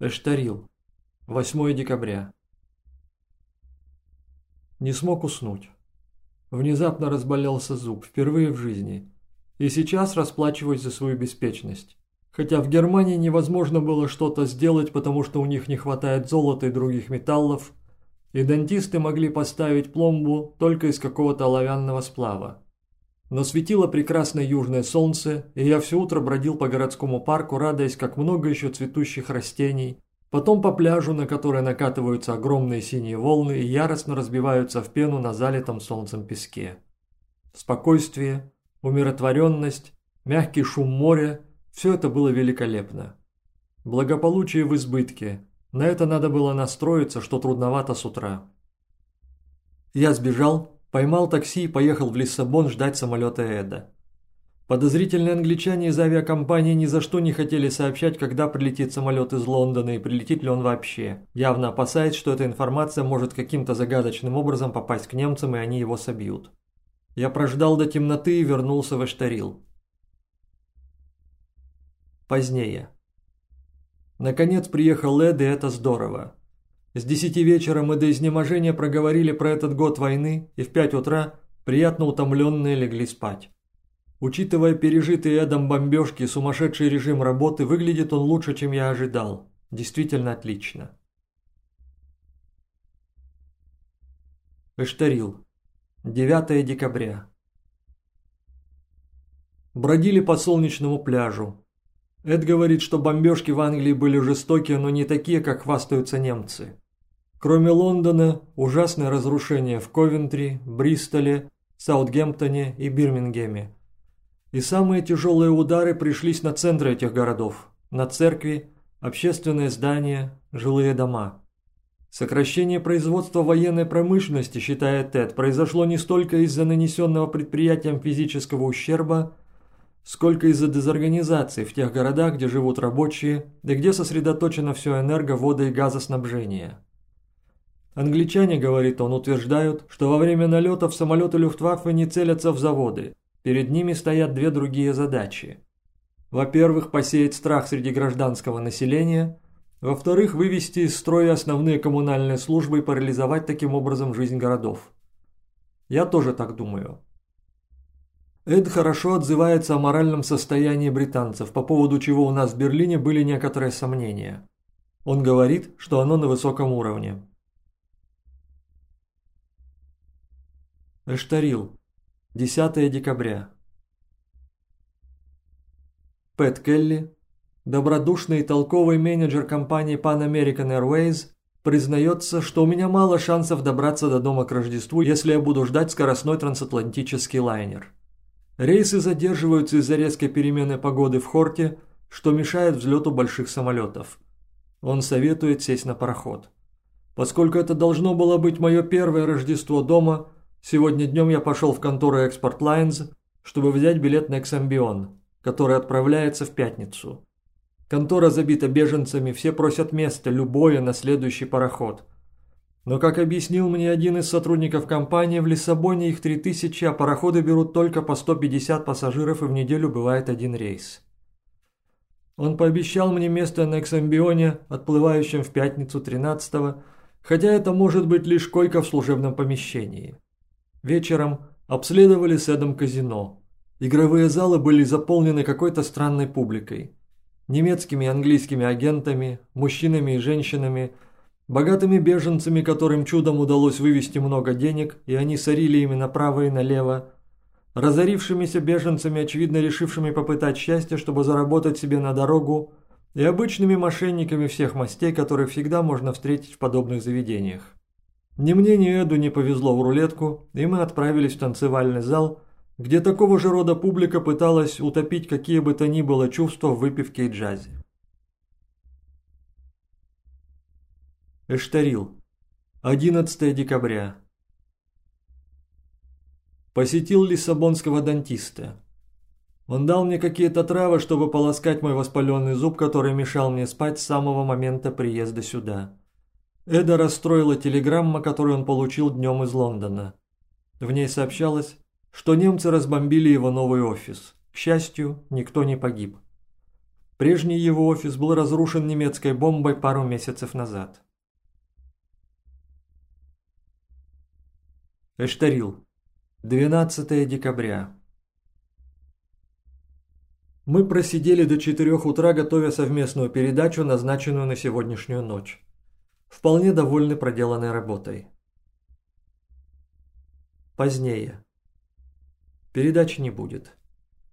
Эштарил. 8 декабря. Не смог уснуть. Внезапно разболелся зуб, впервые в жизни. И сейчас расплачиваюсь за свою беспечность. Хотя в Германии невозможно было что-то сделать, потому что у них не хватает золота и других металлов, и дантисты могли поставить пломбу только из какого-то оловянного сплава. Но светило прекрасное южное солнце, и я все утро бродил по городскому парку, радуясь, как много еще цветущих растений, потом по пляжу, на который накатываются огромные синие волны и яростно разбиваются в пену на залитом солнцем песке. Спокойствие, умиротворенность, мягкий шум моря – все это было великолепно. Благополучие в избытке. На это надо было настроиться, что трудновато с утра. Я сбежал, поймал такси и поехал в Лиссабон ждать самолета Эда. Подозрительные англичане из авиакомпании ни за что не хотели сообщать, когда прилетит самолет из Лондона и прилетит ли он вообще, явно опасаясь, что эта информация может каким-то загадочным образом попасть к немцам и они его собьют. Я прождал до темноты и вернулся в Эштарил. Позднее. Наконец приехал Эд, и это здорово. С десяти вечера мы до изнеможения проговорили про этот год войны, и в пять утра, приятно утомленные, легли спать. Учитывая пережитые Эдом бомбежки и сумасшедший режим работы, выглядит он лучше, чем я ожидал. Действительно отлично. Эштарил. 9 декабря. Бродили по солнечному пляжу. Эд говорит, что бомбежки в Англии были жестокие, но не такие, как хвастаются немцы. Кроме Лондона, ужасное разрушение в Ковентри, Бристоле, Саутгемптоне и Бирмингеме. И самые тяжелые удары пришлись на центры этих городов, на церкви, общественные здания, жилые дома. Сокращение производства военной промышленности, считает Тед, произошло не столько из-за нанесенного предприятиям физического ущерба, сколько из-за дезорганизации в тех городах, где живут рабочие, и где сосредоточено все энерго, вода и газоснабжение. Англичане, говорит он, утверждают, что во время налетов самолеты Люфтваффе не целятся в заводы. Перед ними стоят две другие задачи. Во-первых, посеять страх среди гражданского населения. Во-вторых, вывести из строя основные коммунальные службы и парализовать таким образом жизнь городов. Я тоже так думаю. Эд хорошо отзывается о моральном состоянии британцев, по поводу чего у нас в Берлине были некоторые сомнения. Он говорит, что оно на высоком уровне. Эштарил. 10 декабря. Пэт Келли, добродушный и толковый менеджер компании Pan American Airways, признается, что у меня мало шансов добраться до дома к Рождеству, если я буду ждать скоростной трансатлантический лайнер. Рейсы задерживаются из-за резкой перемены погоды в Хорте, что мешает взлету больших самолетов. Он советует сесть на пароход. Поскольку это должно было быть мое первое Рождество дома, сегодня днем я пошел в контору Export Lines, чтобы взять билет на Эксамбион, который отправляется в пятницу. Контора забита беженцами, все просят место, любое на следующий пароход – но, как объяснил мне один из сотрудников компании, в Лиссабоне их 3000, а пароходы берут только по 150 пассажиров и в неделю бывает один рейс. Он пообещал мне место на Эксамбионе, отплывающем в пятницу 13-го, хотя это может быть лишь койка в служебном помещении. Вечером обследовали с Эдом казино. Игровые залы были заполнены какой-то странной публикой. Немецкими и английскими агентами, мужчинами и женщинами – Богатыми беженцами, которым чудом удалось вывести много денег, и они сорили ими направо и налево. Разорившимися беженцами, очевидно решившими попытать счастье, чтобы заработать себе на дорогу, и обычными мошенниками всех мастей, которых всегда можно встретить в подобных заведениях. Ни мне, ни Эду не повезло в рулетку, и мы отправились в танцевальный зал, где такого же рода публика пыталась утопить какие бы то ни было чувства в выпивке и джазе. Эштарил. 11 декабря. Посетил лиссабонского дантиста. Он дал мне какие-то травы, чтобы полоскать мой воспаленный зуб, который мешал мне спать с самого момента приезда сюда. Эда расстроила телеграмма, которую он получил днем из Лондона. В ней сообщалось, что немцы разбомбили его новый офис. К счастью, никто не погиб. Прежний его офис был разрушен немецкой бомбой пару месяцев назад. Эштарил. 12 декабря. Мы просидели до 4 утра, готовя совместную передачу, назначенную на сегодняшнюю ночь. Вполне довольны проделанной работой. Позднее. Передачи не будет.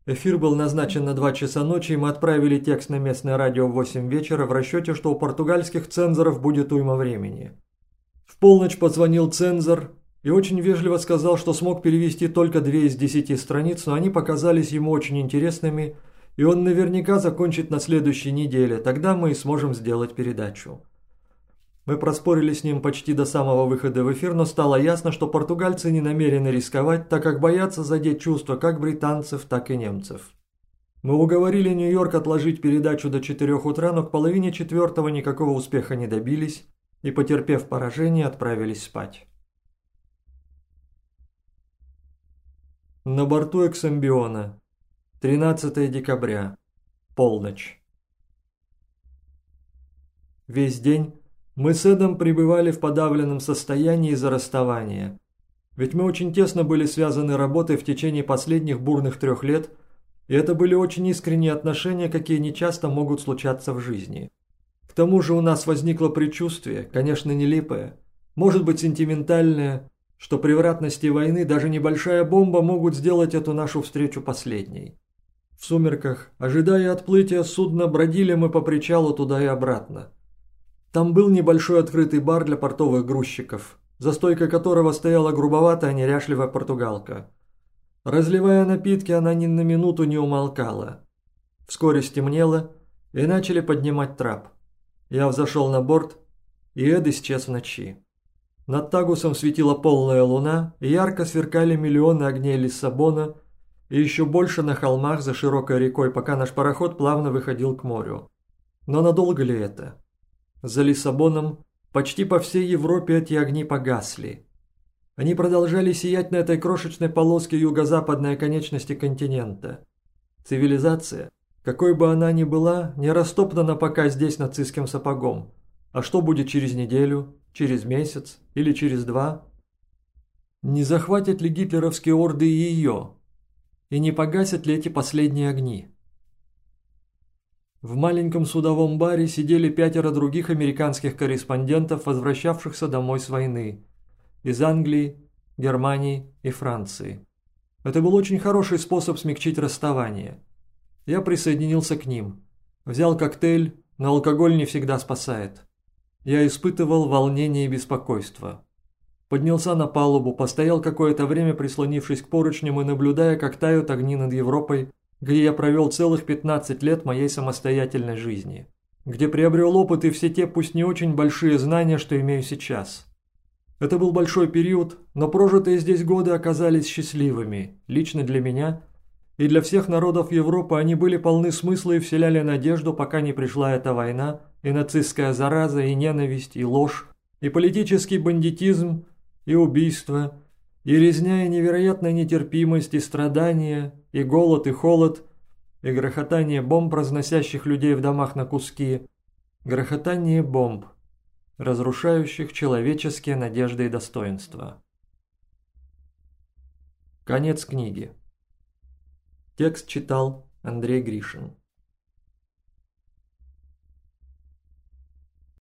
Эфир был назначен на 2 часа ночи, и мы отправили текст на местное радио в 8 вечера в расчете, что у португальских цензоров будет уйма времени. В полночь позвонил цензор и очень вежливо сказал, что смог перевести только две из десяти страниц, но они показались ему очень интересными, и он наверняка закончит на следующей неделе, тогда мы и сможем сделать передачу. Мы проспорили с ним почти до самого выхода в эфир, но стало ясно, что португальцы не намерены рисковать, так как боятся задеть чувства как британцев, так и немцев. Мы уговорили Нью-Йорк отложить передачу до 4 утра, но к половине четвертого никакого успеха не добились и, потерпев поражение, отправились спать. На борту Эксамбиона. 13 декабря. Полночь. Весь день мы с Эдом пребывали в подавленном состоянии из-за расставания. Ведь мы очень тесно были связаны работой в течение последних бурных трех лет, и это были очень искренние отношения, какие нечасто могут случаться в жизни. К тому же у нас возникло предчувствие, конечно, нелепое, может быть сентиментальное, что при вратности войны даже небольшая бомба могут сделать эту нашу встречу последней. В сумерках, ожидая отплытия судна, бродили мы по причалу туда и обратно. Там был небольшой открытый бар для портовых грузчиков, за стойкой которого стояла грубоватая неряшливая португалка. Разливая напитки, она ни на минуту не умолкала. Вскоре стемнело, и начали поднимать трап. Я взошел на борт, и Эд исчез в ночи. Над Тагусом светила полная луна, ярко сверкали миллионы огней Лиссабона, и еще больше на холмах за широкой рекой, пока наш пароход плавно выходил к морю. Но надолго ли это? За Лиссабоном почти по всей Европе эти огни погасли. Они продолжали сиять на этой крошечной полоске юго-западной конечности континента. Цивилизация, какой бы она ни была, не растоптана пока здесь нацистским сапогом. А что будет через неделю, через месяц или через два? Не захватят ли гитлеровские орды и ее? И не погасят ли эти последние огни? В маленьком судовом баре сидели пятеро других американских корреспондентов, возвращавшихся домой с войны. Из Англии, Германии и Франции. Это был очень хороший способ смягчить расставание. Я присоединился к ним. Взял коктейль, но алкоголь не всегда спасает. Я испытывал волнение и беспокойство. Поднялся на палубу, постоял какое-то время прислонившись к поручням и наблюдая, как тают огни над Европой, где я провел целых 15 лет моей самостоятельной жизни, где приобрел опыт и все те, пусть не очень большие знания, что имею сейчас. Это был большой период, но прожитые здесь годы оказались счастливыми, лично для меня и для всех народов Европы они были полны смысла и вселяли надежду, пока не пришла эта война, и нацистская зараза, и ненависть, и ложь, и политический бандитизм, и убийство, и резня, и невероятная нетерпимость, и страдания, и голод, и холод, и грохотание бомб, разносящих людей в домах на куски, грохотание бомб, разрушающих человеческие надежды и достоинства. Конец книги. Текст читал Андрей Гришин.